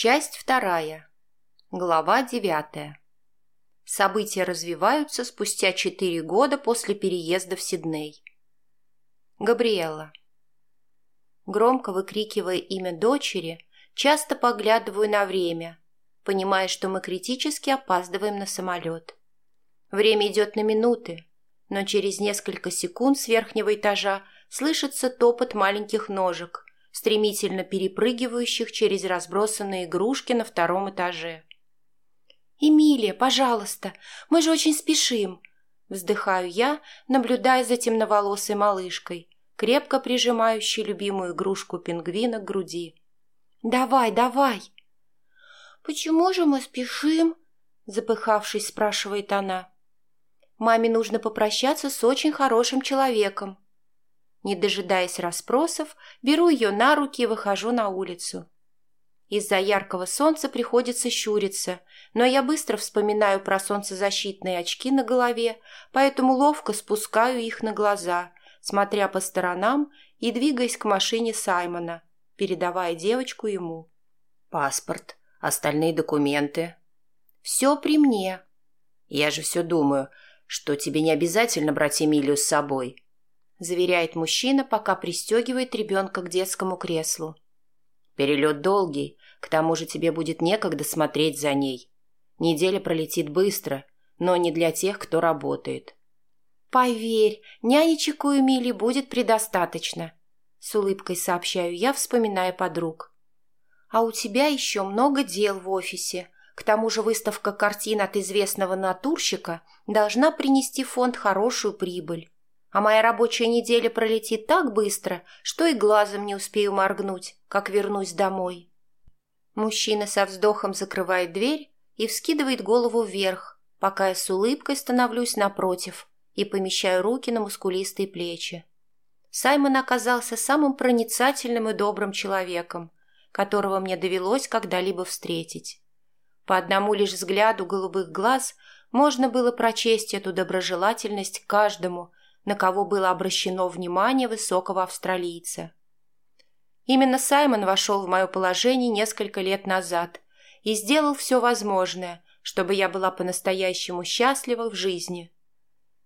Часть вторая. Глава девятая. События развиваются спустя четыре года после переезда в Сидней. Габриэла. Громко выкрикивая имя дочери, часто поглядываю на время, понимая, что мы критически опаздываем на самолет. Время идет на минуты, но через несколько секунд с верхнего этажа слышится топот маленьких ножек, стремительно перепрыгивающих через разбросанные игрушки на втором этаже. «Эмилия, пожалуйста, мы же очень спешим!» Вздыхаю я, наблюдая за темноволосой малышкой, крепко прижимающей любимую игрушку пингвина к груди. «Давай, давай!» «Почему же мы спешим?» запыхавшись, спрашивает она. «Маме нужно попрощаться с очень хорошим человеком», не дожидаясь расспросов, беру ее на руки и выхожу на улицу. Из-за яркого солнца приходится щуриться, но я быстро вспоминаю про солнцезащитные очки на голове, поэтому ловко спускаю их на глаза, смотря по сторонам и двигаясь к машине Саймона, передавая девочку ему. «Паспорт, остальные документы». «Все при мне». «Я же все думаю, что тебе не обязательно брать Эмилию с собой», заверяет мужчина, пока пристегивает ребенка к детскому креслу. Перелет долгий, к тому же тебе будет некогда смотреть за ней. Неделя пролетит быстро, но не для тех, кто работает. «Поверь, нянечек у Эмили будет предостаточно», — с улыбкой сообщаю я, вспоминая подруг. «А у тебя еще много дел в офисе. К тому же выставка картин от известного натурщика должна принести фонд хорошую прибыль а моя рабочая неделя пролетит так быстро, что и глазом не успею моргнуть, как вернусь домой. Мужчина со вздохом закрывает дверь и вскидывает голову вверх, пока я с улыбкой становлюсь напротив и помещаю руки на мускулистые плечи. Саймон оказался самым проницательным и добрым человеком, которого мне довелось когда-либо встретить. По одному лишь взгляду голубых глаз можно было прочесть эту доброжелательность каждому, на кого было обращено внимание высокого австралийца. Именно Саймон вошел в мое положение несколько лет назад и сделал все возможное, чтобы я была по-настоящему счастлива в жизни.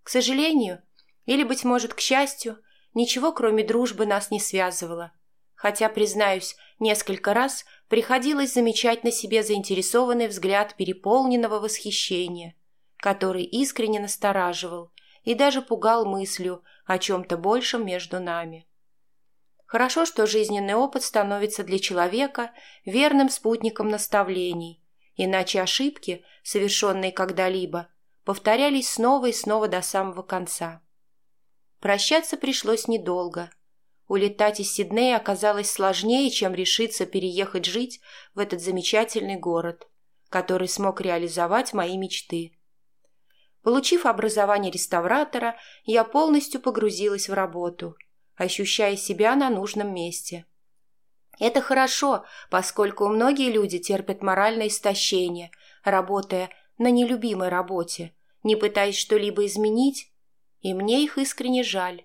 К сожалению, или, быть может, к счастью, ничего, кроме дружбы, нас не связывало, хотя, признаюсь, несколько раз приходилось замечать на себе заинтересованный взгляд переполненного восхищения, который искренне настораживал и даже пугал мыслью о чем-то большем между нами. Хорошо, что жизненный опыт становится для человека верным спутником наставлений, иначе ошибки, совершенные когда-либо, повторялись снова и снова до самого конца. Прощаться пришлось недолго. Улетать из Сиднея оказалось сложнее, чем решиться переехать жить в этот замечательный город, который смог реализовать мои мечты. Получив образование реставратора, я полностью погрузилась в работу, ощущая себя на нужном месте. Это хорошо, поскольку многие люди терпят моральное истощение, работая на нелюбимой работе, не пытаясь что-либо изменить, и мне их искренне жаль.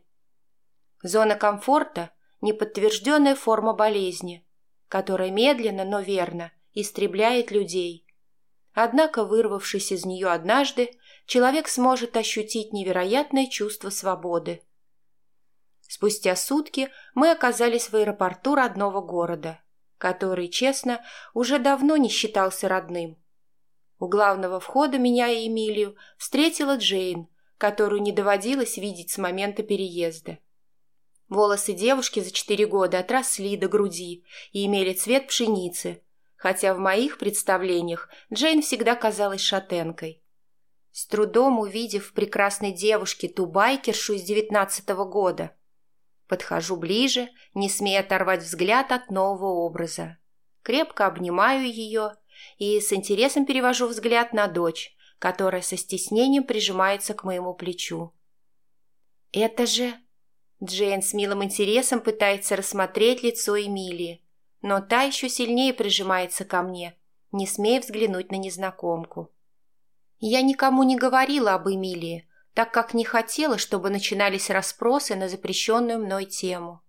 Зона комфорта – неподтвержденная форма болезни, которая медленно, но верно истребляет людей. Однако, вырвавшись из нее однажды, человек сможет ощутить невероятное чувство свободы. Спустя сутки мы оказались в аэропорту родного города, который, честно, уже давно не считался родным. У главного входа меня и Эмилию встретила Джейн, которую не доводилось видеть с момента переезда. Волосы девушки за четыре года отросли до груди и имели цвет пшеницы, хотя в моих представлениях Джейн всегда казалась шатенкой. С трудом увидев в прекрасной девушке ту байкершу из девятнадцатого года. Подхожу ближе, не смея оторвать взгляд от нового образа. Крепко обнимаю ее и с интересом перевожу взгляд на дочь, которая со стеснением прижимается к моему плечу. «Это же...» Джейн с милым интересом пытается рассмотреть лицо Эмилии, но та еще сильнее прижимается ко мне, не смея взглянуть на незнакомку. Я никому не говорила об Эмилии, так как не хотела, чтобы начинались расспросы на запрещенную мной тему.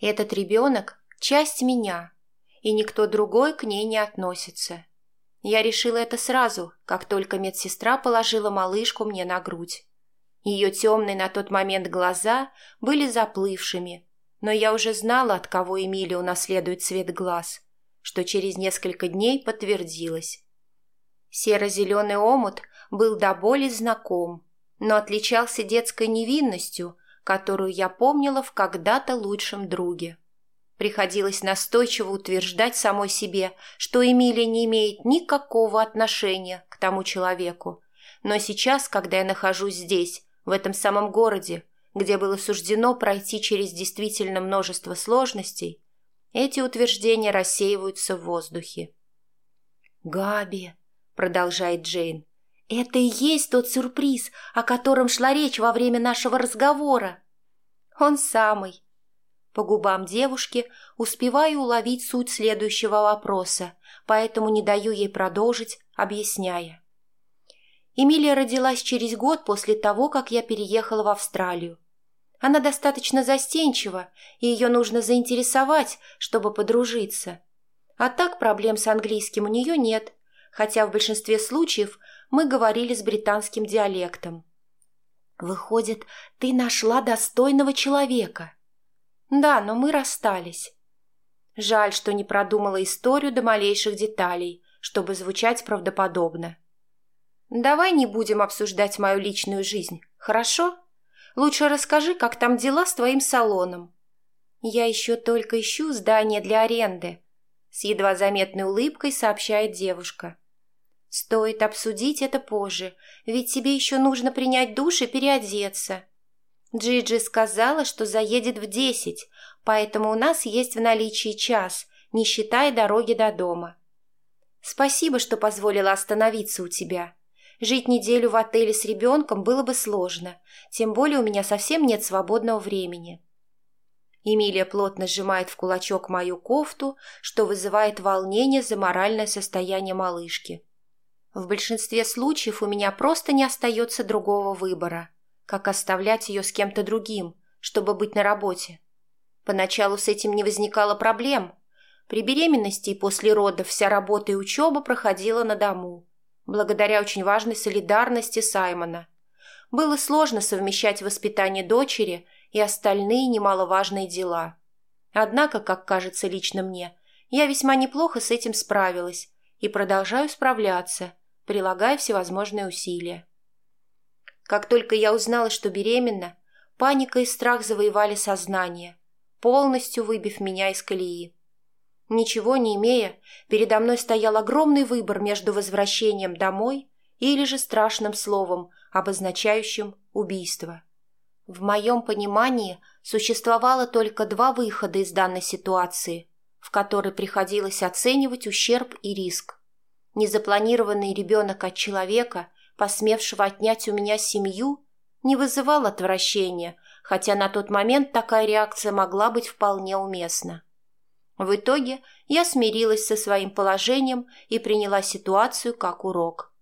Этот ребенок – часть меня, и никто другой к ней не относится. Я решила это сразу, как только медсестра положила малышку мне на грудь. Ее темные на тот момент глаза были заплывшими, но я уже знала, от кого Эмилия унаследует цвет глаз, что через несколько дней подтвердилось. Серо-зеленый омут был до боли знаком, но отличался детской невинностью, которую я помнила в когда-то лучшем друге. Приходилось настойчиво утверждать самой себе, что Эмилия не имеет никакого отношения к тому человеку. Но сейчас, когда я нахожусь здесь, в этом самом городе, где было суждено пройти через действительно множество сложностей, эти утверждения рассеиваются в воздухе. «Габи», — продолжает Джейн, — «это и есть тот сюрприз, о котором шла речь во время нашего разговора». «Он самый», по губам девушки успеваю уловить суть следующего вопроса, поэтому не даю ей продолжить, объясняя. Эмилия родилась через год после того, как я переехала в Австралию. Она достаточно застенчива, и ее нужно заинтересовать, чтобы подружиться. А так проблем с английским у нее нет, хотя в большинстве случаев мы говорили с британским диалектом. «Выходит, ты нашла достойного человека», да, но мы расстались. Жаль, что не продумала историю до малейших деталей, чтобы звучать правдоподобно. Давай не будем обсуждать мою личную жизнь, хорошо? Лучше расскажи, как там дела с твоим салоном. Я еще только ищу здание для аренды, с едва заметной улыбкой сообщает девушка. Стоит обсудить это позже, ведь тебе еще нужно принять душ и переодеться. Джиджи сказала, что заедет в десять, поэтому у нас есть в наличии час, не считая дороги до дома. Спасибо, что позволила остановиться у тебя. Жить неделю в отеле с ребенком было бы сложно, тем более у меня совсем нет свободного времени. Эмилия плотно сжимает в кулачок мою кофту, что вызывает волнение за моральное состояние малышки. В большинстве случаев у меня просто не остается другого выбора – как оставлять ее с кем-то другим, чтобы быть на работе. Поначалу с этим не возникало проблем. При беременности и после родов вся работа и учеба проходила на дому, благодаря очень важной солидарности Саймона. Было сложно совмещать воспитание дочери и остальные немаловажные дела. Однако, как кажется лично мне, я весьма неплохо с этим справилась и продолжаю справляться, прилагая всевозможные усилия. Как только я узнала, что беременна, паника и страх завоевали сознание, полностью выбив меня из колеи. Ничего не имея, передо мной стоял огромный выбор между возвращением домой или же страшным словом, обозначающим убийство. В моем понимании существовало только два выхода из данной ситуации, в которой приходилось оценивать ущерб и риск. Незапланированный ребенок от человека – посмевшего отнять у меня семью, не вызывал отвращения, хотя на тот момент такая реакция могла быть вполне уместна. В итоге я смирилась со своим положением и приняла ситуацию как урок.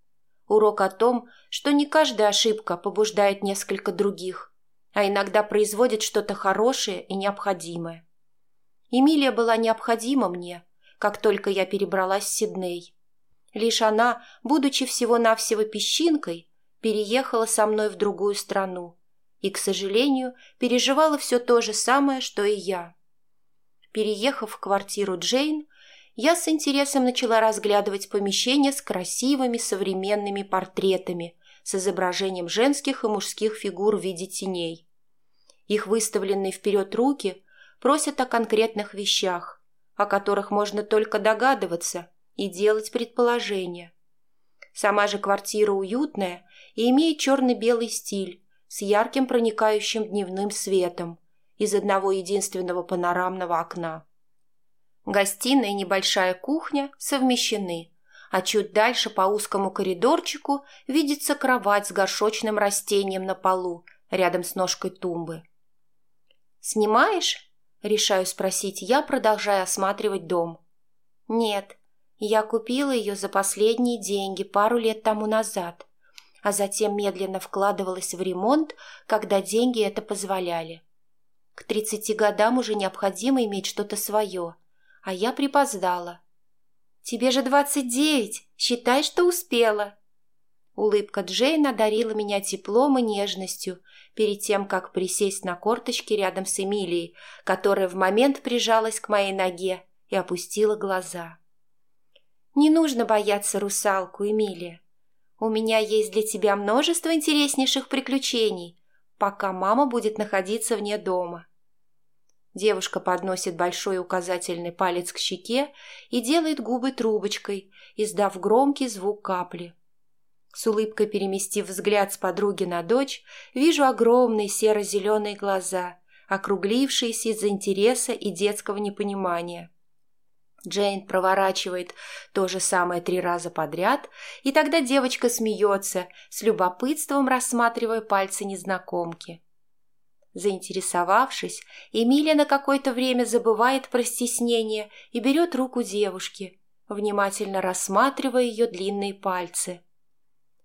Урок о том, что не каждая ошибка побуждает несколько других, а иногда производит что-то хорошее и необходимое. Эмилия была необходима мне, как только я перебралась в Сидней. Лишь она, будучи всего-навсего песчинкой, переехала со мной в другую страну и, к сожалению, переживала все то же самое, что и я. Переехав в квартиру Джейн, я с интересом начала разглядывать помещение с красивыми современными портретами с изображением женских и мужских фигур в виде теней. Их выставленные вперед руки просят о конкретных вещах, о которых можно только догадываться – и делать предположения. Сама же квартира уютная и имеет черно-белый стиль с ярким проникающим дневным светом из одного единственного панорамного окна. Гостиная и небольшая кухня совмещены, а чуть дальше по узкому коридорчику видится кровать с горшочным растением на полу рядом с ножкой тумбы. «Снимаешь?» – решаю спросить я, продолжая осматривать дом. «Нет, я купила ее за последние деньги пару лет тому назад, а затем медленно вкладывалась в ремонт, когда деньги это позволяли. К тридцати годам уже необходимо иметь что-то свое, а я припоздала. «Тебе же двадцать девять, считай, что успела». Улыбка Джейн одарила меня теплом и нежностью перед тем, как присесть на корточки рядом с Эмилией, которая в момент прижалась к моей ноге и опустила глаза. «Не нужно бояться русалку, Эмилия. У меня есть для тебя множество интереснейших приключений, пока мама будет находиться вне дома. Девушка подносит большой указательный палец к щеке и делает губы трубочкой, издав громкий звук капли. С улыбкой переместив взгляд с подруги на дочь, вижу огромные серо-зеленые глаза, округлившиеся из-за интереса и детского непонимания. Джейн проворачивает то же самое три раза подряд, и тогда девочка смеется, с любопытством рассматривая пальцы незнакомки. Заинтересовавшись, Эмилия на какое-то время забывает про стеснение и берет руку девушки, внимательно рассматривая ее длинные пальцы.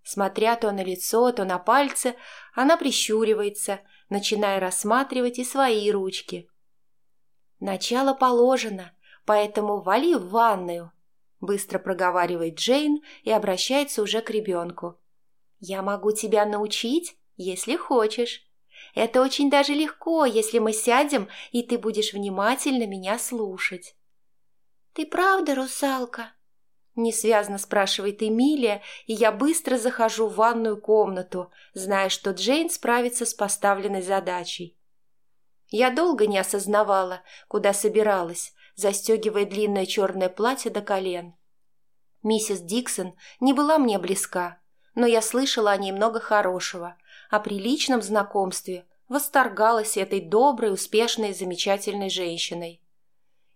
Смотря то на лицо, то на пальцы, она прищуривается, начиная рассматривать и свои ручки. «Начало положено, поэтому вали в ванную», — быстро проговаривает Джейн и обращается уже к ребенку. «Я могу тебя научить, если хочешь». Это очень даже легко, если мы сядем, и ты будешь внимательно меня слушать. «Ты правда русалка?» Несвязно спрашивает Эмилия, и я быстро захожу в ванную комнату, зная, что Джейн справится с поставленной задачей. Я долго не осознавала, куда собиралась, застегивая длинное черное платье до колен. Миссис Диксон не была мне близка, но я слышала о ней много хорошего, о приличном знакомстве, восторгалась этой доброй, успешной, замечательной женщиной.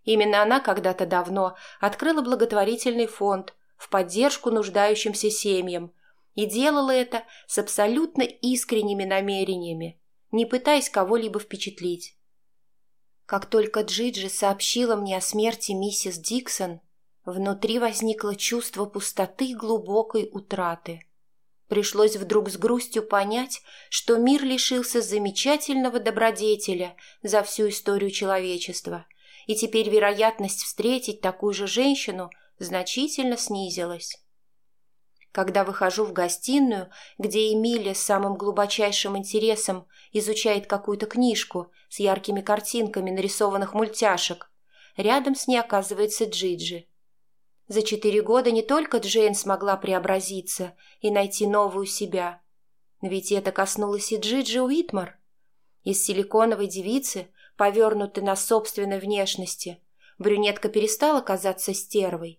Именно она когда-то давно открыла благотворительный фонд в поддержку нуждающимся семьям и делала это с абсолютно искренними намерениями, не пытаясь кого-либо впечатлить. Как только Джиджи сообщила мне о смерти миссис Диксон, внутри возникло чувство пустоты глубокой утраты – Пришлось вдруг с грустью понять, что мир лишился замечательного добродетеля за всю историю человечества, и теперь вероятность встретить такую же женщину значительно снизилась. Когда выхожу в гостиную, где Эмилия с самым глубочайшим интересом изучает какую-то книжку с яркими картинками нарисованных мультяшек, рядом с ней оказывается Джиджи. За четыре года не только Джейн смогла преобразиться и найти новую себя. Ведь это коснулось и Джиджи Уитмар. Из силиконовой девицы, повернутой на собственной внешности, брюнетка перестала казаться стервой,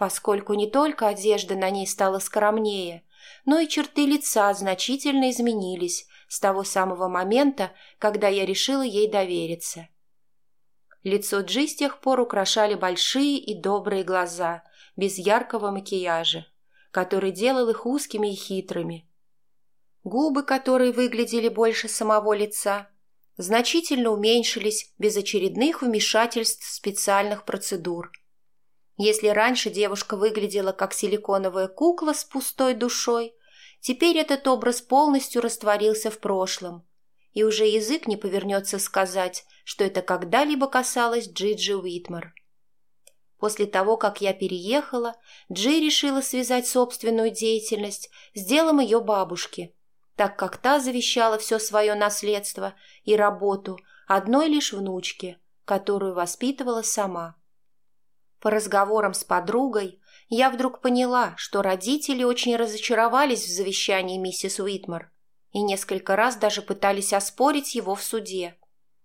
поскольку не только одежда на ней стала скромнее, но и черты лица значительно изменились с того самого момента, когда я решила ей довериться. Лицо Джи с тех пор украшали большие и добрые глаза, без яркого макияжа, который делал их узкими и хитрыми. Губы, которые выглядели больше самого лица, значительно уменьшились без очередных вмешательств специальных процедур. Если раньше девушка выглядела как силиконовая кукла с пустой душой, теперь этот образ полностью растворился в прошлом, и уже язык не повернется сказать, что это когда-либо касалось Джиджи Уитмар. После того, как я переехала, Джей решила связать собственную деятельность с делом ее бабушки, так как та завещала все свое наследство и работу одной лишь внучке, которую воспитывала сама. По разговорам с подругой я вдруг поняла, что родители очень разочаровались в завещании миссис Уитмар и несколько раз даже пытались оспорить его в суде,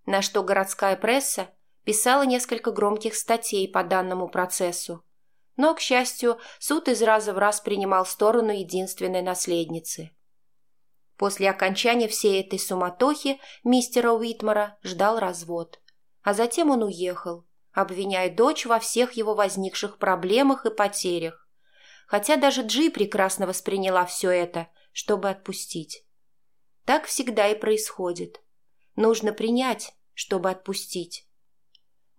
на что городская пресса писала несколько громких статей по данному процессу. Но, к счастью, суд из раза в раз принимал сторону единственной наследницы. После окончания всей этой суматохи мистера Уитмара ждал развод. А затем он уехал, обвиняя дочь во всех его возникших проблемах и потерях. Хотя даже Джи прекрасно восприняла все это, чтобы отпустить. Так всегда и происходит. Нужно принять, чтобы отпустить.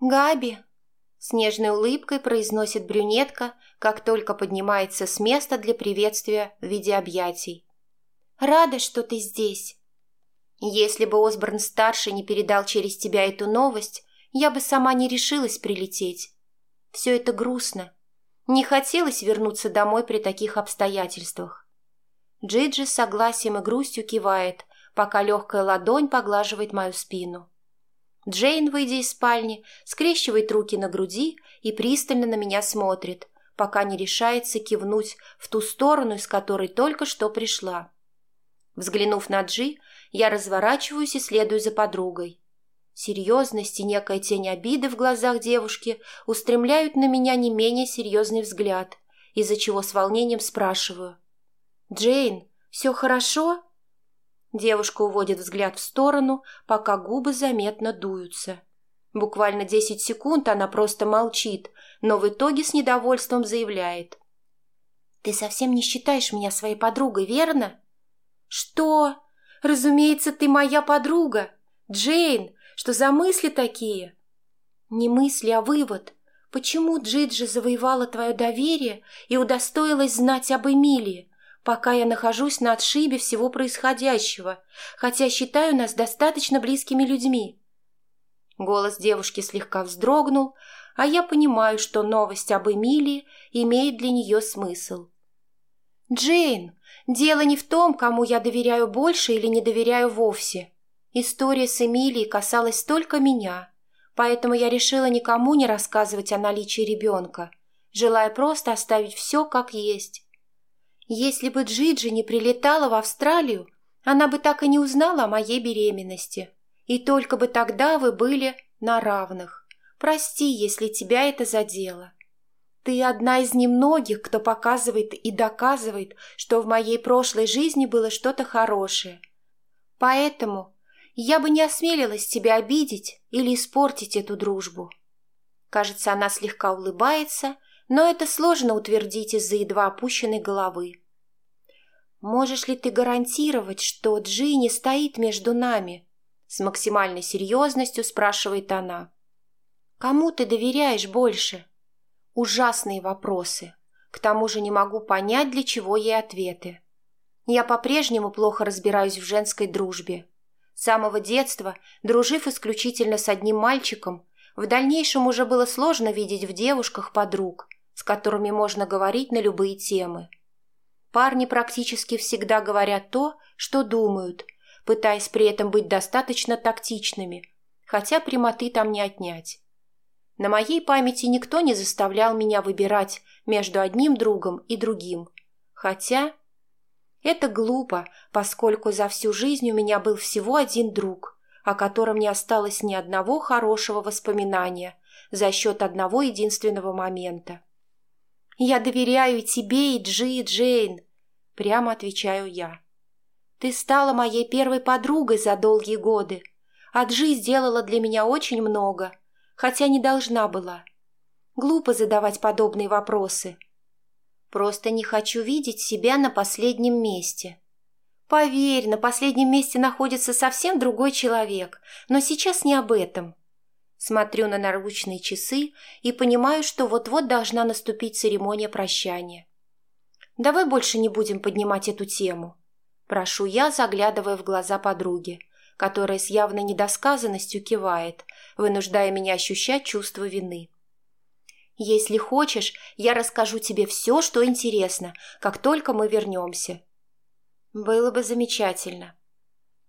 «Габи!» — с нежной улыбкой произносит брюнетка, как только поднимается с места для приветствия в виде объятий. «Рада, что ты здесь!» «Если бы Осборн-старший не передал через тебя эту новость, я бы сама не решилась прилететь», Все это грустно. Не хотелось вернуться домой при таких обстоятельствах. Джиджи с согласием и грустью кивает, пока легкая ладонь поглаживает мою спину. Джейн, выйдя из спальни, скрещивает руки на груди и пристально на меня смотрит, пока не решается кивнуть в ту сторону, из которой только что пришла. Взглянув на Джи, я разворачиваюсь и следую за подругой. Серьезность и некая тень обиды в глазах девушки устремляют на меня не менее серьезный взгляд, из-за чего с волнением спрашиваю. «Джейн, все хорошо?» Девушка уводит взгляд в сторону, пока губы заметно дуются. Буквально десять секунд она просто молчит, но в итоге с недовольством заявляет. «Ты совсем не считаешь меня своей подругой, верно?» «Что? Разумеется, ты моя подруга. Джейн, что за мысли такие? Не мысли, а вывод. Почему Джиджи завоевала твое доверие и удостоилась знать об Эмилии, пока я нахожусь на отшибе всего происходящего, хотя считаю нас достаточно близкими людьми? Голос девушки слегка вздрогнул, а я понимаю, что новость об Эмилии имеет для нее смысл. «Джейн, дело не в том, кому я доверяю больше или не доверяю вовсе. История с Эмилией касалась только меня, поэтому я решила никому не рассказывать о наличии ребенка, желая просто оставить все как есть. Если бы Джиджи не прилетала в Австралию, она бы так и не узнала о моей беременности. И только бы тогда вы были на равных. Прости, если тебя это задело. Ты одна из немногих, кто показывает и доказывает, что в моей прошлой жизни было что-то хорошее. Поэтому я бы не осмелилась тебя обидеть или испортить эту дружбу. Кажется, она слегка улыбается, но это сложно утвердить из-за едва опущенной головы. «Можешь ли ты гарантировать, что Джи не стоит между нами?» С максимальной серьезностью спрашивает она. «Кому ты доверяешь больше?» Ужасные вопросы. К тому же не могу понять, для чего ей ответы. Я по-прежнему плохо разбираюсь в женской дружбе. Самого детства, дружив исключительно с одним мальчиком, в дальнейшем уже было сложно видеть в девушках подруг, с которыми можно говорить на любые темы. Парни практически всегда говорят то, что думают, пытаясь при этом быть достаточно тактичными, хотя прямоты там не отнять. На моей памяти никто не заставлял меня выбирать между одним другом и другим, хотя это глупо, поскольку за всю жизнь у меня был всего один друг, о котором не осталось ни одного хорошего воспоминания за счет одного единственного момента. «Я доверяю тебе, и Джи, и Джейн», — прямо отвечаю я. «Ты стала моей первой подругой за долгие годы, а Джи сделала для меня очень много, хотя не должна была. Глупо задавать подобные вопросы, Просто не хочу видеть себя на последнем месте. Поверь, на последнем месте находится совсем другой человек, но сейчас не об этом. Смотрю на наручные часы и понимаю, что вот-вот должна наступить церемония прощания. Давай больше не будем поднимать эту тему. Прошу я, заглядывая в глаза подруги, которая с явной недосказанностью кивает, вынуждая меня ощущать чувство вины. Если хочешь, я расскажу тебе все, что интересно, как только мы вернемся. Было бы замечательно.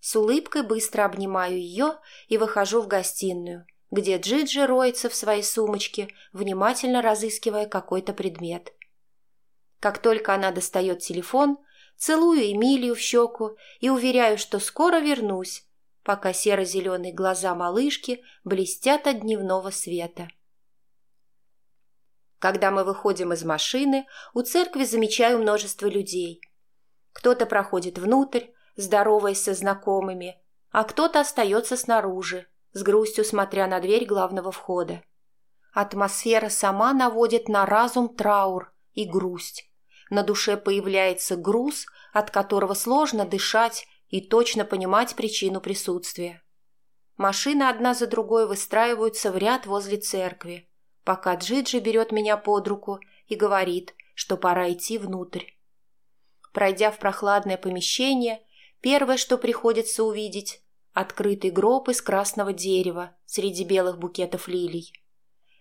С улыбкой быстро обнимаю ее и выхожу в гостиную, где Джиджи роется в своей сумочке, внимательно разыскивая какой-то предмет. Как только она достает телефон, целую Эмилию в щеку и уверяю, что скоро вернусь, пока серо-зеленые глаза малышки блестят от дневного света. Когда мы выходим из машины, у церкви замечаю множество людей. Кто-то проходит внутрь, здороваясь со знакомыми, а кто-то остается снаружи, с грустью смотря на дверь главного входа. Атмосфера сама наводит на разум траур и грусть. На душе появляется груз, от которого сложно дышать и точно понимать причину присутствия. Машины одна за другой выстраиваются в ряд возле церкви, пока Джиджи берет меня под руку и говорит, что пора идти внутрь. Пройдя в прохладное помещение, первое, что приходится увидеть – открытый гроб из красного дерева среди белых букетов лилий.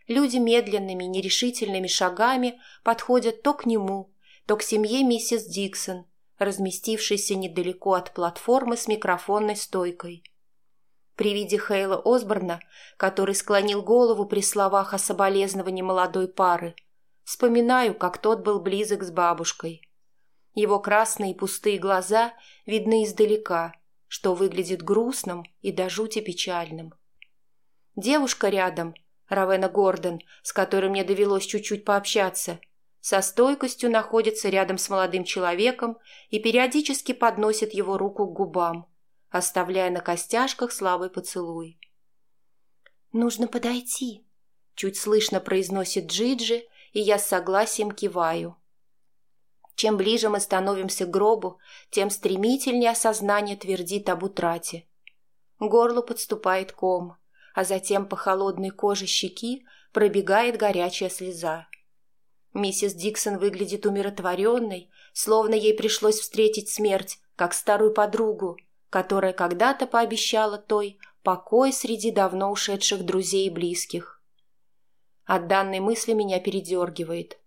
люди медленными, нерешительными шагами подходят то к нему, то к семье миссис Диксон, разместившейся недалеко от платформы с микрофонной стойкой. При виде Хейла Осборна, который склонил голову при словах о соболезновании молодой пары, вспоминаю, как тот был близок с бабушкой. Его красные пустые глаза видны издалека, что выглядит грустным и до жути печальным. Девушка рядом, Равена Гордон, с которой мне довелось чуть-чуть пообщаться, со стойкостью находится рядом с молодым человеком и периодически подносит его руку к губам, оставляя на костяшках слабый поцелуй. «Нужно подойти», — чуть слышно произносит Джиджи, и я с согласием киваю. Чем ближе мы становимся к гробу, тем стремительнее осознание твердит об утрате. Горло подступает ком, а затем по холодной коже щеки пробегает горячая слеза. Миссис Диксон выглядит умиротворенной, словно ей пришлось встретить смерть, как старую подругу, которая когда-то пообещала той покой среди давно ушедших друзей и близких. От данной мысли меня передергивает.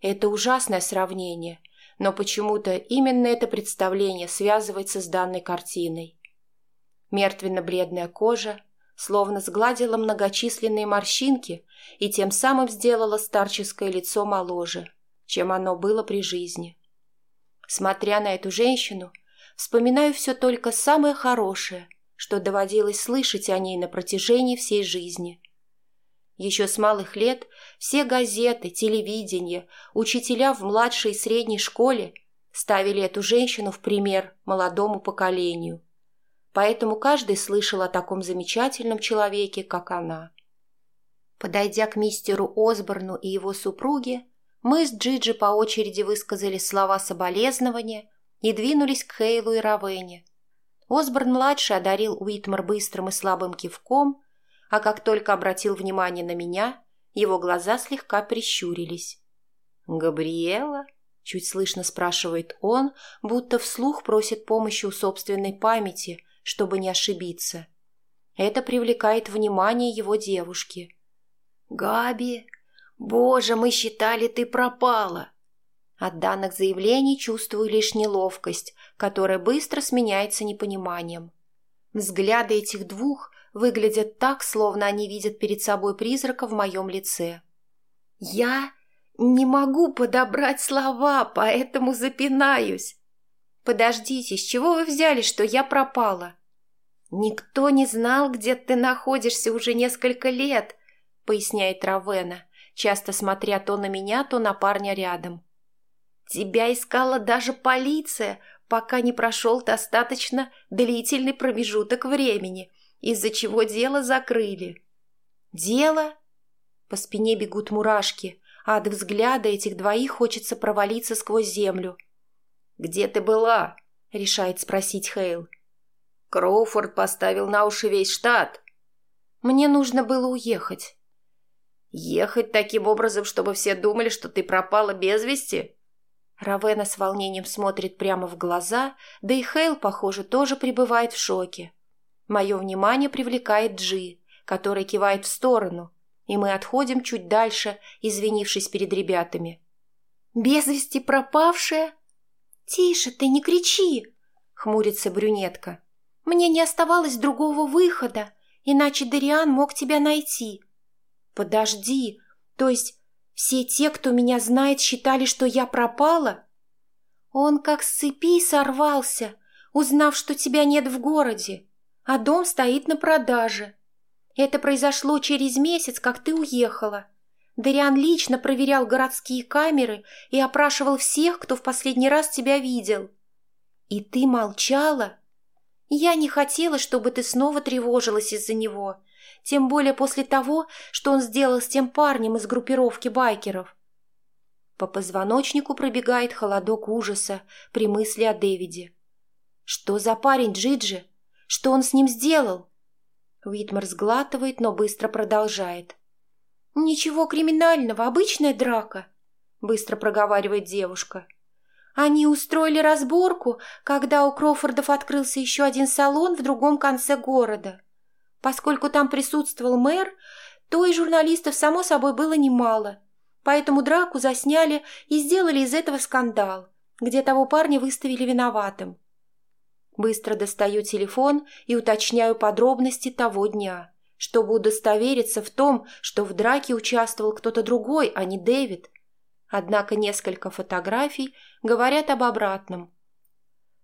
Это ужасное сравнение, но почему-то именно это представление связывается с данной картиной. Мертвенно-бледная кожа словно сгладила многочисленные морщинки и тем самым сделала старческое лицо моложе, чем оно было при жизни. Смотря на эту женщину, вспоминаю все только самое хорошее, что доводилось слышать о ней на протяжении всей жизни – еще с малых лет все газеты, телевидение, учителя в младшей и средней школе ставили эту женщину в пример молодому поколению. Поэтому каждый слышал о таком замечательном человеке, как она. Подойдя к мистеру Осборну и его супруге, мы с Джиджи по очереди высказали слова соболезнования и двинулись к Хейлу и Равене. Осборн-младший одарил Уитмар быстрым и слабым кивком – а как только обратил внимание на меня, его глаза слегка прищурились. «Габриэла?» — чуть слышно спрашивает он, будто вслух просит помощи у собственной памяти, чтобы не ошибиться. Это привлекает внимание его девушки. «Габи, боже, мы считали, ты пропала!» От данных заявлений чувствую лишь неловкость, которая быстро сменяется непониманием. Взгляды этих двух выглядят так, словно они видят перед собой призрака в моем лице. «Я не могу подобрать слова, поэтому запинаюсь. Подождите, с чего вы взяли, что я пропала?» «Никто не знал, где ты находишься уже несколько лет», — поясняет Равена, часто смотря то на меня, то на парня рядом. «Тебя искала даже полиция, пока не прошел достаточно длительный промежуток времени, из-за чего дело закрыли. Дело? По спине бегут мурашки, а от взгляда этих двоих хочется провалиться сквозь землю. «Где ты была?» — решает спросить Хейл. Кроуфорд поставил на уши весь штат. Мне нужно было уехать. Ехать таким образом, чтобы все думали, что ты пропала без вести? Равена с волнением смотрит прямо в глаза, да и Хейл, похоже, тоже пребывает в шоке. Мое внимание привлекает Джи, который кивает в сторону, и мы отходим чуть дальше, извинившись перед ребятами. «Без вести пропавшая?» «Тише, ты не кричи!» — хмурится брюнетка. «Мне не оставалось другого выхода, иначе Дариан мог тебя найти». «Подожди, то есть все те, кто меня знает, считали, что я пропала?» «Он как с цепи сорвался, узнав, что тебя нет в городе а дом стоит на продаже. Это произошло через месяц, как ты уехала. Дариан лично проверял городские камеры и опрашивал всех, кто в последний раз тебя видел. И ты молчала? Я не хотела, чтобы ты снова тревожилась из-за него, тем более после того, что он сделал с тем парнем из группировки байкеров. По позвоночнику пробегает холодок ужаса при мысли о Дэвиде. Что за парень Джиджи? Что он с ним сделал?» Уитмар сглатывает, но быстро продолжает. «Ничего криминального, обычная драка», — быстро проговаривает девушка. «Они устроили разборку, когда у Крофордов открылся еще один салон в другом конце города. Поскольку там присутствовал мэр, то и журналистов, само собой, было немало. Поэтому драку засняли и сделали из этого скандал, где того парня выставили виноватым. Быстро достаю телефон и уточняю подробности того дня, чтобы удостовериться в том, что в драке участвовал кто-то другой, а не Дэвид. Однако несколько фотографий говорят об обратном.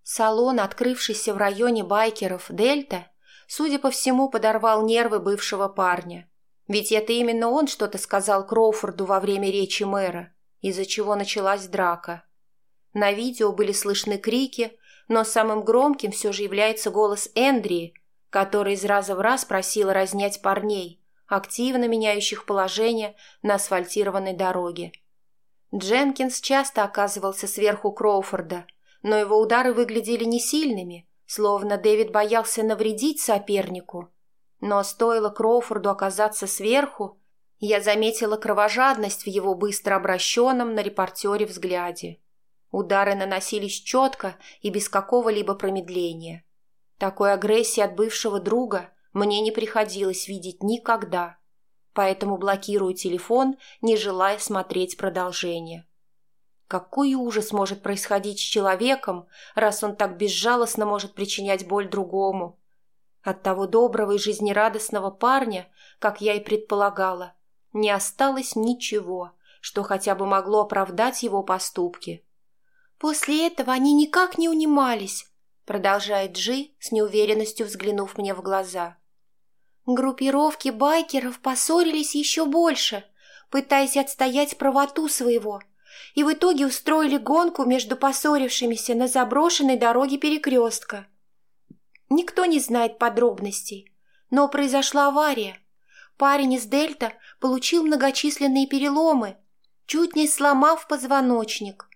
Салон, открывшийся в районе байкеров «Дельта», судя по всему, подорвал нервы бывшего парня. Ведь это именно он что-то сказал Кроуфорду во время речи мэра, из-за чего началась драка. На видео были слышны крики, но самым громким все же является голос Эндрии, который из раза в раз просила разнять парней, активно меняющих положение на асфальтированной дороге. Дженкинс часто оказывался сверху Кроуфорда, но его удары выглядели не сильными, словно Дэвид боялся навредить сопернику. Но стоило Кроуфорду оказаться сверху, я заметила кровожадность в его быстро обращенном на репортере взгляде. Удары наносились четко и без какого-либо промедления. Такой агрессии от бывшего друга мне не приходилось видеть никогда, поэтому блокирую телефон, не желая смотреть продолжение. Какой ужас может происходить с человеком, раз он так безжалостно может причинять боль другому? От того доброго и жизнерадостного парня, как я и предполагала, не осталось ничего, что хотя бы могло оправдать его поступки. После этого они никак не унимались, продолжает Джи, с неуверенностью взглянув мне в глаза. Группировки байкеров поссорились еще больше, пытаясь отстоять правоту своего, и в итоге устроили гонку между поссорившимися на заброшенной дороге перекрестка. Никто не знает подробностей, но произошла авария. Парень из Дельта получил многочисленные переломы, чуть не сломав позвоночник –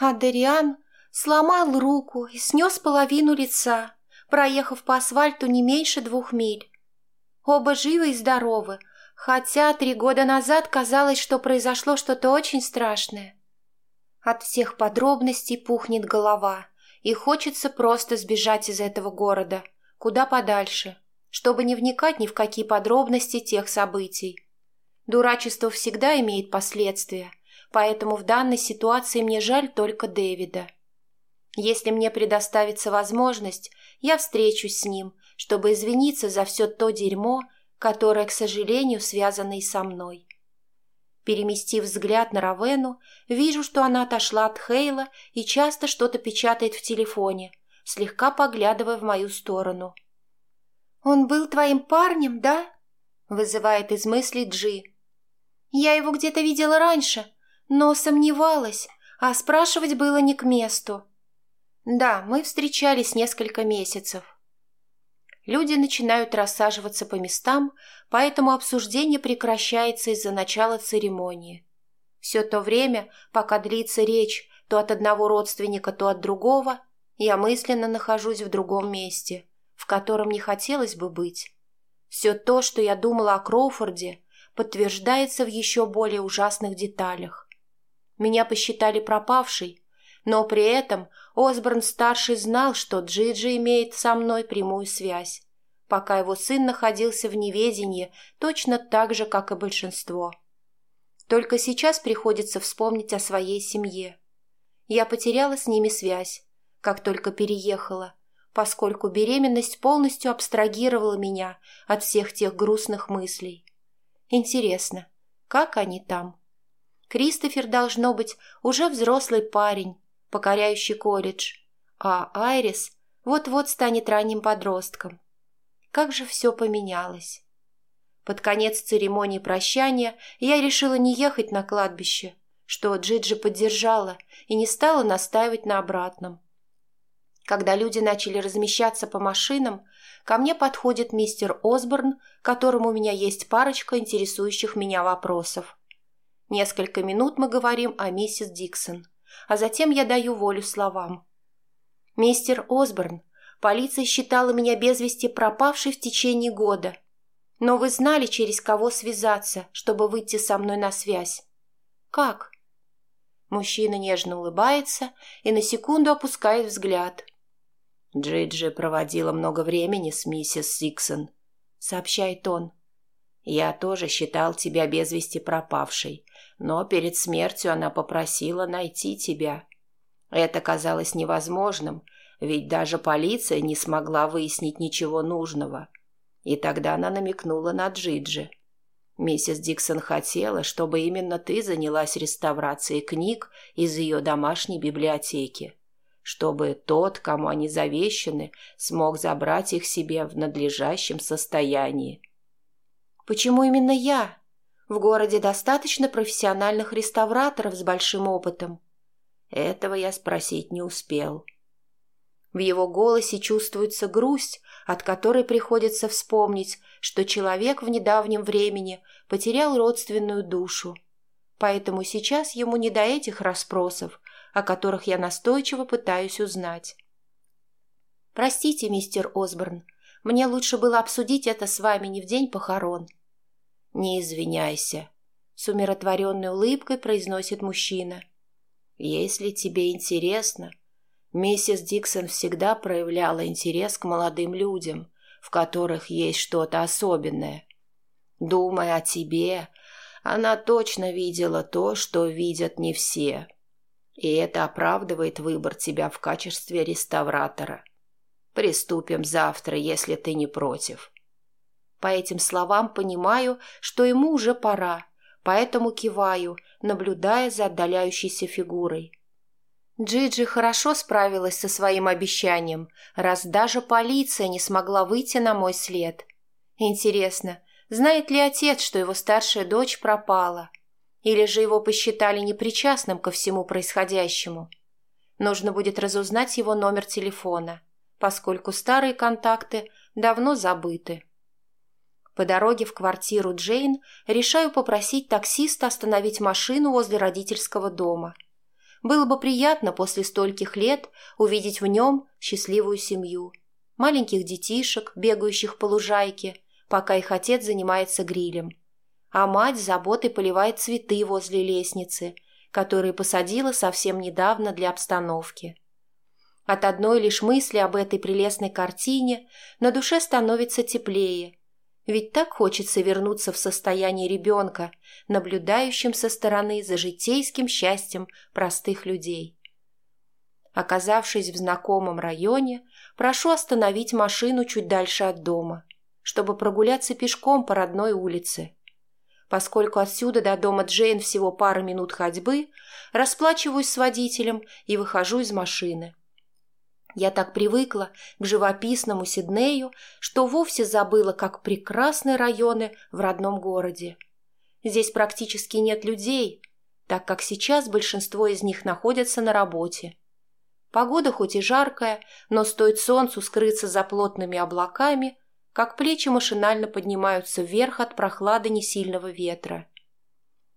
а Дариан сломал руку и снес половину лица, проехав по асфальту не меньше двух миль. Оба живы и здоровы, хотя три года назад казалось, что произошло что-то очень страшное. От всех подробностей пухнет голова, и хочется просто сбежать из этого города, куда подальше, чтобы не вникать ни в какие подробности тех событий. Дурачество всегда имеет последствия – поэтому в данной ситуации мне жаль только Дэвида. Если мне предоставится возможность, я встречусь с ним, чтобы извиниться за все то дерьмо, которое, к сожалению, связано и со мной. Переместив взгляд на Равену, вижу, что она отошла от Хейла и часто что-то печатает в телефоне, слегка поглядывая в мою сторону. «Он был твоим парнем, да?» — вызывает из мыслей Джи. «Я его где-то видела раньше, но сомневалась, а спрашивать было не к месту. Да, мы встречались несколько месяцев. Люди начинают рассаживаться по местам, поэтому обсуждение прекращается из-за начала церемонии. Все то время, пока длится речь то от одного родственника, то от другого, я мысленно нахожусь в другом месте, в котором не хотелось бы быть. Все то, что я думала о Кроуфорде, подтверждается в еще более ужасных деталях. Меня посчитали пропавшей, но при этом Осборн-старший знал, что Джиджи имеет со мной прямую связь, пока его сын находился в неведении точно так же, как и большинство. Только сейчас приходится вспомнить о своей семье. Я потеряла с ними связь, как только переехала, поскольку беременность полностью абстрагировала меня от всех тех грустных мыслей. Интересно, как они там? Кристофер, должно быть, уже взрослый парень, покоряющий колледж, а Айрис вот-вот станет ранним подростком. Как же все поменялось. Под конец церемонии прощания я решила не ехать на кладбище, что Джиджи поддержала и не стала настаивать на обратном. Когда люди начали размещаться по машинам, ко мне подходит мистер Осборн, которому у меня есть парочка интересующих меня вопросов. Несколько минут мы говорим о миссис Диксон, а затем я даю волю словам. «Мистер Осборн, полиция считала меня без вести пропавшей в течение года. Но вы знали, через кого связаться, чтобы выйти со мной на связь. Как?» Мужчина нежно улыбается и на секунду опускает взгляд. «Джиджи проводила много времени с миссис Диксон», — сообщает он. Я тоже считал тебя без вести пропавшей, но перед смертью она попросила найти тебя. Это казалось невозможным, ведь даже полиция не смогла выяснить ничего нужного. И тогда она намекнула на Джиджи. Миссис Диксон хотела, чтобы именно ты занялась реставрацией книг из ее домашней библиотеки, чтобы тот, кому они завещаны, смог забрать их себе в надлежащем состоянии. Почему именно я? В городе достаточно профессиональных реставраторов с большим опытом. Этого я спросить не успел. В его голосе чувствуется грусть, от которой приходится вспомнить, что человек в недавнем времени потерял родственную душу. Поэтому сейчас ему не до этих расспросов, о которых я настойчиво пытаюсь узнать. «Простите, мистер Осборн, мне лучше было обсудить это с вами не в день похорон». «Не извиняйся», — с умиротворенной улыбкой произносит мужчина. «Если тебе интересно, Миссис Диксон всегда проявляла интерес к молодым людям, в которых есть что-то особенное. Думая о тебе, она точно видела то, что видят не все. И это оправдывает выбор тебя в качестве реставратора. Приступим завтра, если ты не против. По этим словам понимаю, что ему уже пора, поэтому киваю, наблюдая за отдаляющейся фигурой. Джиджи хорошо справилась со своим обещанием, раз даже полиция не смогла выйти на мой след. Интересно, знает ли отец, что его старшая дочь пропала? Или же его посчитали непричастным ко всему происходящему? Нужно будет разузнать его номер телефона, поскольку старые контакты давно забыты. По дороге в квартиру Джейн решаю попросить таксиста остановить машину возле родительского дома – было бы приятно после стольких лет увидеть в нем счастливую семью. Маленьких детишек, бегающих по лужайке, пока их отец занимается грилем. А мать заботой поливает цветы возле лестницы, которые посадила совсем недавно для обстановки. От одной лишь мысли об этой прелестной картине на душе становится теплее – ведь так хочется вернуться в состояние ребенка, наблюдающим со стороны за житейским счастьем простых людей. Оказавшись в знакомом районе, прошу остановить машину чуть дальше от дома, чтобы прогуляться пешком по родной улице. Поскольку отсюда до дома Джейн всего пара минут ходьбы, расплачиваюсь с водителем и выхожу из машины. Я так привыкла к живописному Сиднею, что вовсе забыла, как прекрасны районы в родном городе. Здесь практически нет людей, так как сейчас большинство из них находятся на работе. Погода хоть и жаркая, но стоит солнцу скрыться за плотными облаками, как плечи машинально поднимаются вверх от прохлады несильного ветра.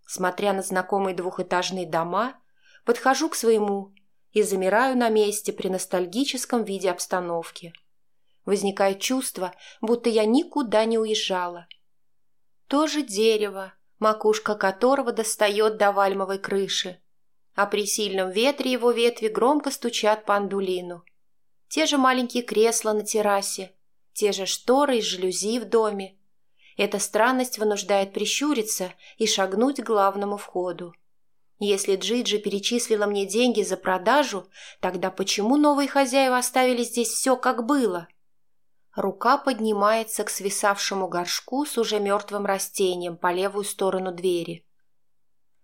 Смотря на знакомые двухэтажные дома, подхожу к своему и замираю на месте при ностальгическом виде обстановки. Возникает чувство, будто я никуда не уезжала. То же дерево, макушка которого достает до вальмовой крыши, а при сильном ветре его ветви громко стучат по андулину. Те же маленькие кресла на террасе, те же шторы и жалюзи в доме. Эта странность вынуждает прищуриться и шагнуть к главному входу. Если Джиджи перечислила мне деньги за продажу, тогда почему новые хозяева оставили здесь все, как было? Рука поднимается к свисавшему горшку с уже мертвым растением по левую сторону двери.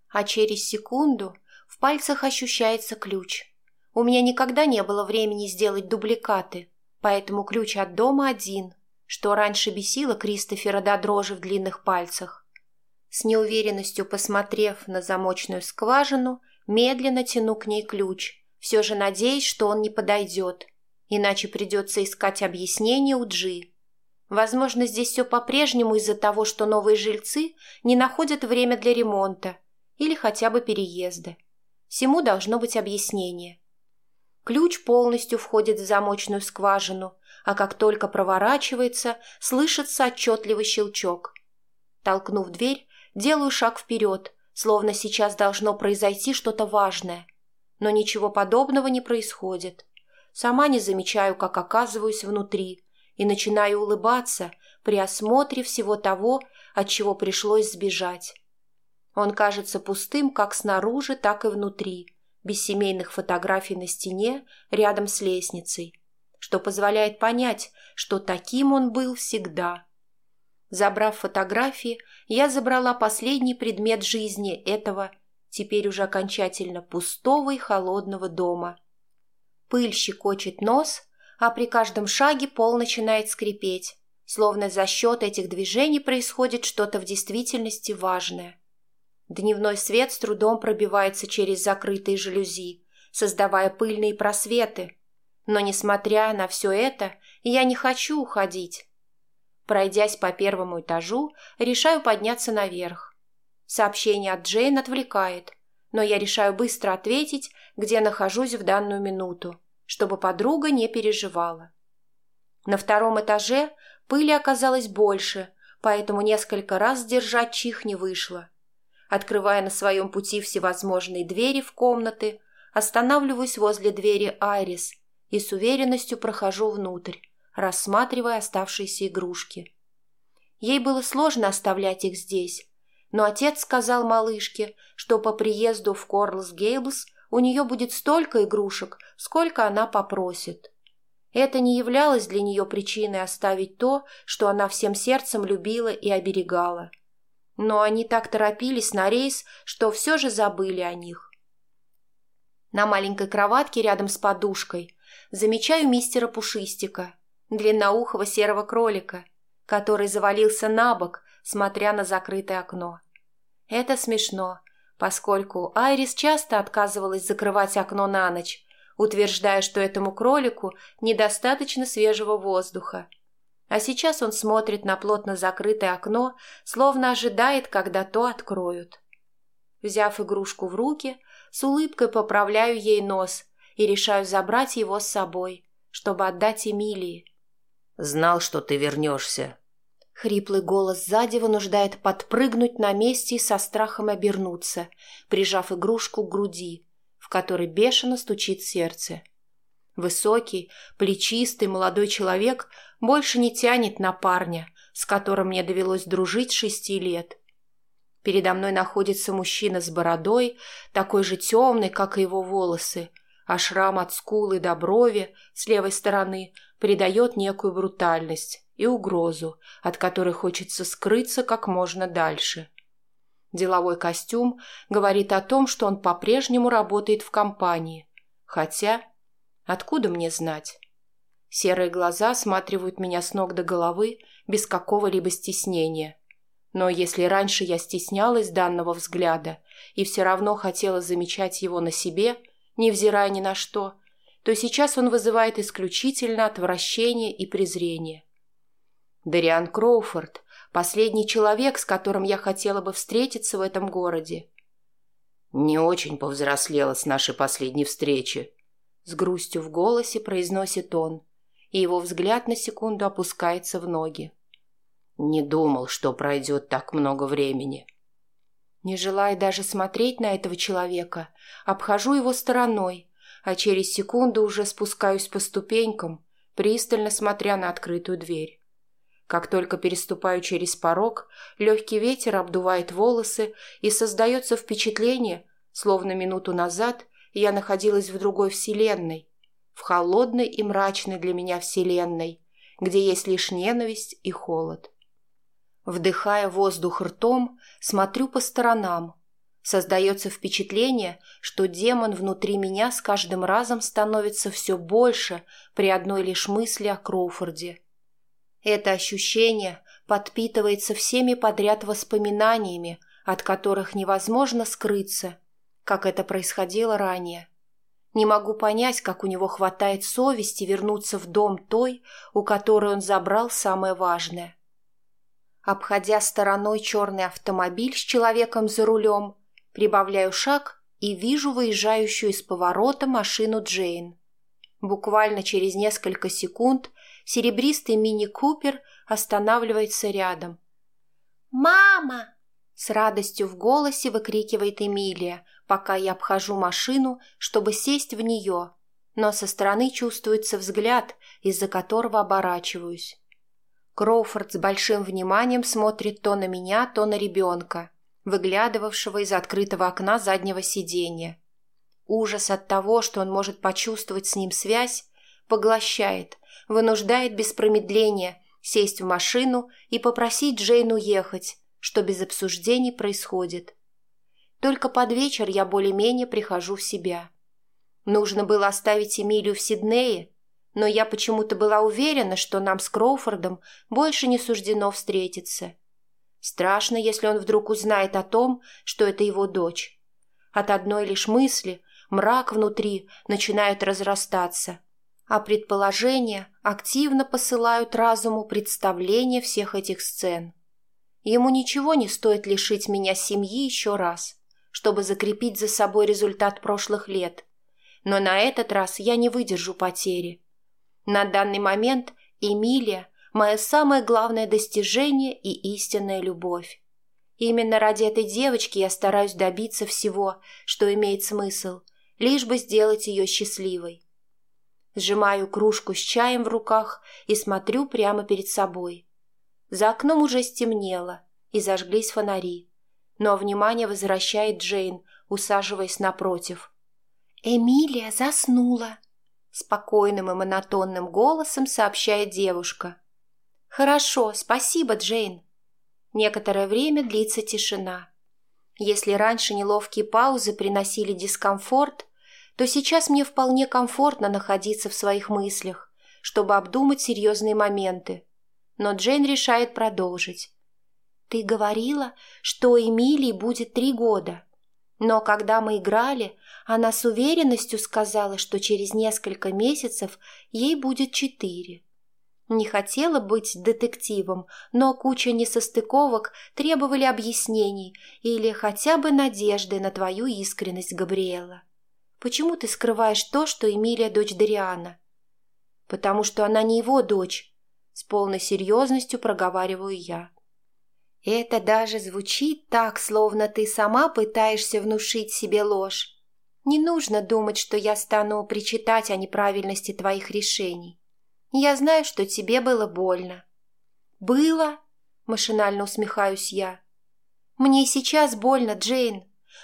А через секунду в пальцах ощущается ключ. У меня никогда не было времени сделать дубликаты, поэтому ключ от дома один, что раньше бесило Кристофера до дрожи в длинных пальцах. С неуверенностью посмотрев на замочную скважину, медленно тяну к ней ключ, все же надеясь, что он не подойдет, иначе придется искать объяснение у Джи. Возможно, здесь все по-прежнему из-за того, что новые жильцы не находят время для ремонта или хотя бы переезда. Всему должно быть объяснение. Ключ полностью входит в замочную скважину, а как только проворачивается, слышится отчетливый щелчок. Толкнув дверь, Делаю шаг вперед, словно сейчас должно произойти что-то важное. Но ничего подобного не происходит. Сама не замечаю, как оказываюсь внутри, и начинаю улыбаться при осмотре всего того, от чего пришлось сбежать. Он кажется пустым как снаружи, так и внутри, без семейных фотографий на стене рядом с лестницей, что позволяет понять, что таким он был всегда. Забрав фотографии, я забрала последний предмет жизни этого, теперь уже окончательно пустого и холодного дома. Пыль щекочет нос, а при каждом шаге пол начинает скрипеть, словно за счет этих движений происходит что-то в действительности важное. Дневной свет с трудом пробивается через закрытые жалюзи, создавая пыльные просветы. Но, несмотря на все это, я не хочу уходить. Пройдясь по первому этажу, решаю подняться наверх. Сообщение от Джейн отвлекает, но я решаю быстро ответить, где нахожусь в данную минуту, чтобы подруга не переживала. На втором этаже пыли оказалось больше, поэтому несколько раз сдержать чих не вышло. Открывая на своем пути всевозможные двери в комнаты, останавливаюсь возле двери Айрис и с уверенностью прохожу внутрь рассматривая оставшиеся игрушки. Ей было сложно оставлять их здесь, но отец сказал малышке, что по приезду в Корлс Гейблс у нее будет столько игрушек, сколько она попросит. Это не являлось для нее причиной оставить то, что она всем сердцем любила и оберегала. Но они так торопились на рейс, что все же забыли о них. На маленькой кроватке рядом с подушкой замечаю мистера Пушистика длинноухого серого кролика, который завалился на бок, смотря на закрытое окно. Это смешно, поскольку Айрис часто отказывалась закрывать окно на ночь, утверждая, что этому кролику недостаточно свежего воздуха. А сейчас он смотрит на плотно закрытое окно, словно ожидает, когда то откроют. Взяв игрушку в руки, с улыбкой поправляю ей нос и решаю забрать его с собой, чтобы отдать Эмилии, Знал, что ты вернешься. Хриплый голос сзади вынуждает подпрыгнуть на месте и со страхом обернуться, прижав игрушку к груди, в которой бешено стучит сердце. Высокий, плечистый молодой человек больше не тянет на парня, с которым мне довелось дружить шести лет. Передо мной находится мужчина с бородой, такой же темный, как и его волосы, а шрам от скулы до брови с левой стороны придает некую брутальность и угрозу, от которой хочется скрыться как можно дальше. Деловой костюм говорит о том, что он по-прежнему работает в компании, хотя откуда мне знать? Серые глаза осматривают меня с ног до головы без какого-либо стеснения. Но если раньше я стеснялась данного взгляда и все равно хотела замечать его на себе, невзирая ни на что, то сейчас он вызывает исключительно отвращение и презрение. Дариан Кроуфорд – последний человек, с которым я хотела бы встретиться в этом городе. «Не очень повзрослела с нашей последней встречи», – с грустью в голосе произносит он, и его взгляд на секунду опускается в ноги. «Не думал, что пройдет так много времени». Не желая даже смотреть на этого человека, обхожу его стороной – а через секунду уже спускаюсь по ступенькам, пристально смотря на открытую дверь. Как только переступаю через порог, легкий ветер обдувает волосы и создается впечатление, словно минуту назад я находилась в другой вселенной, в холодной и мрачной для меня вселенной, где есть лишь ненависть и холод. Вдыхая воздух ртом, смотрю по сторонам, Создается впечатление, что демон внутри меня с каждым разом становится все больше при одной лишь мысли о Кроуфорде. Это ощущение подпитывается всеми подряд воспоминаниями, от которых невозможно скрыться, как это происходило ранее. Не могу понять, как у него хватает совести вернуться в дом той, у которой он забрал самое важное. Обходя стороной черный автомобиль с человеком за рулем, Прибавляю шаг и вижу выезжающую из поворота машину Джейн. Буквально через несколько секунд серебристый мини-купер останавливается рядом. «Мама!» — с радостью в голосе выкрикивает Эмилия, пока я обхожу машину, чтобы сесть в нее. но со стороны чувствуется взгляд, из-за которого оборачиваюсь. Кроуфорд с большим вниманием смотрит то на меня, то на ребенка, выглядывавшего из открытого окна заднего сиденья. Ужас от того, что он может почувствовать с ним связь, поглощает, вынуждает без промедления сесть в машину и попросить Джейн уехать, что без обсуждений происходит. Только под вечер я более-менее прихожу в себя. Нужно было оставить Эмилию в Сиднее, но я почему-то была уверена, что нам с Кроуфордом больше не суждено встретиться. Страшно, если он вдруг узнает о том, что это его дочь. От одной лишь мысли мрак внутри начинает разрастаться, а предположения активно посылают разуму представление всех этих сцен. Ему ничего не стоит лишить меня семьи еще раз, чтобы закрепить за собой результат прошлых лет. Но на этот раз я не выдержу потери. На данный момент Эмилия – мое самое главное достижение и истинная любовь. Именно ради этой девочки я стараюсь добиться всего, что имеет смысл, лишь бы сделать ее счастливой. Сжимаю кружку с чаем в руках и смотрю прямо перед собой. За окном уже стемнело, и зажглись фонари. Но внимание возвращает Джейн, усаживаясь напротив. «Эмилия заснула», Спокойным и монотонным голосом сообщает девушка. «Хорошо, спасибо, Джейн». Некоторое время длится тишина. Если раньше неловкие паузы приносили дискомфорт, то сейчас мне вполне комфортно находиться в своих мыслях, чтобы обдумать серьезные моменты. Но Джейн решает продолжить. «Ты говорила, что Эмилии будет три года. Но когда мы играли, она с уверенностью сказала, что через несколько месяцев ей будет четыре. Не хотела быть детективом, но куча несостыковок требовали объяснений или хотя бы надежды на твою искренность, Габриэла. Почему ты скрываешь то, что Эмилия дочь Дариана? Потому что она не его дочь, с полной серьезностью проговариваю я. Это даже звучит так, словно ты сама пытаешься внушить себе ложь. Не нужно думать, что я стану причитать о неправильности твоих решений. Я знаю, что тебе было больно. Было? Машинально усмехаюсь я. Мне сейчас больно, Джейн.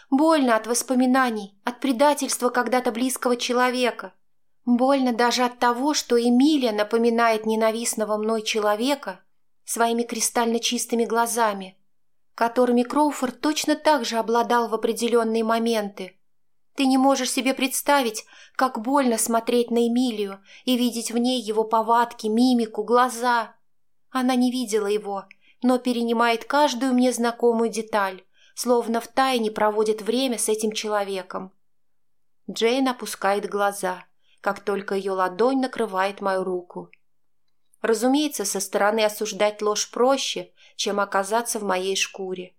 Больно от воспоминаний, от предательства когда-то близкого человека. Больно даже от того, что Эмилия напоминает ненавистного мной человека, своими кристально чистыми глазами, которыми Кроуфорд точно так же обладал в определенные моменты. Ты не можешь себе представить, как больно смотреть на Эмилию и видеть в ней его повадки, мимику, глаза. Она не видела его, но перенимает каждую мне знакомую деталь, словно в тайне проводит время с этим человеком. Джейн опускает глаза, как только ее ладонь накрывает мою руку. Разумеется, со стороны осуждать ложь проще, чем оказаться в моей шкуре.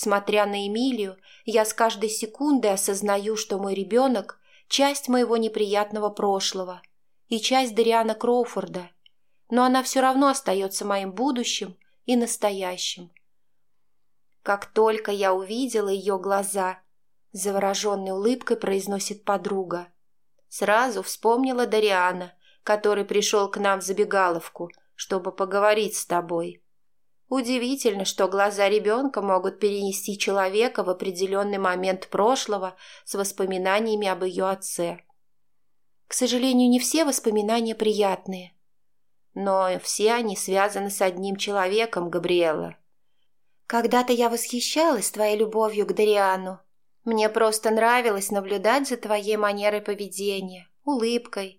Смотря на Эмилию, я с каждой секундой осознаю, что мой ребенок – часть моего неприятного прошлого и часть Дариана Кроуфорда, но она все равно остается моим будущим и настоящим. Как только я увидела ее глаза, завороженной улыбкой произносит подруга, сразу вспомнила Дариана который пришел к нам в забегаловку, чтобы поговорить с тобой. Удивительно, что глаза ребенка могут перенести человека в определенный момент прошлого с воспоминаниями об ее отце. К сожалению, не все воспоминания приятные. Но все они связаны с одним человеком, Габриэла. Когда-то я восхищалась твоей любовью к Дариану. Мне просто нравилось наблюдать за твоей манерой поведения, улыбкой,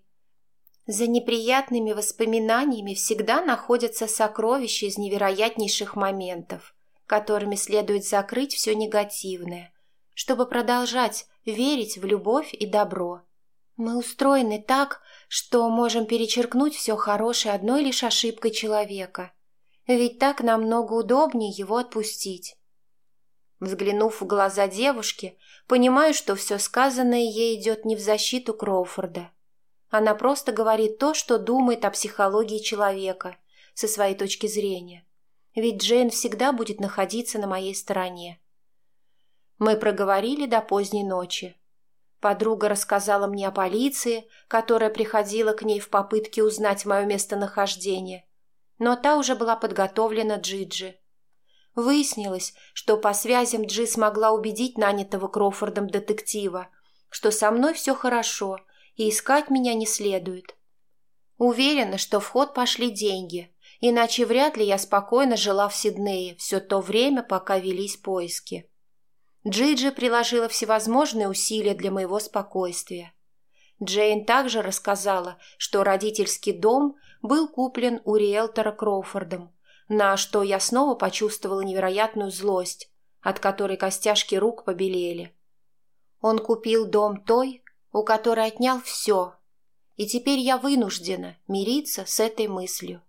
за неприятными воспоминаниями всегда находятся сокровища из невероятнейших моментов, которыми следует закрыть все негативное, чтобы продолжать верить в любовь и добро. Мы устроены так, что можем перечеркнуть все хорошее одной лишь ошибкой человека, ведь так намного удобнее его отпустить. Взглянув в глаза девушки, понимаю, что все сказанное ей идет не в защиту Кроуфорда – она просто говорит то, что думает о психологии человека со своей точки зрения. Ведь Джейн всегда будет находиться на моей стороне. Мы проговорили до поздней ночи. Подруга рассказала мне о полиции, которая приходила к ней в попытке узнать мое местонахождение, но та уже была подготовлена Джиджи. Выяснилось, что по связям Джи смогла убедить нанятого Кроуфордом детектива, что со мной все хорошо и искать меня не следует. Уверена, что в ход пошли деньги, иначе вряд ли я спокойно жила в Сиднее все то время, пока велись поиски. Джиджи приложила всевозможные усилия для моего спокойствия. Джейн также рассказала, что родительский дом был куплен у риэлтора Кроуфордом, на что я снова почувствовала невероятную злость, от которой костяшки рук побелели. Он купил дом той, у которой отнял все, и теперь я вынуждена мириться с этой мыслью.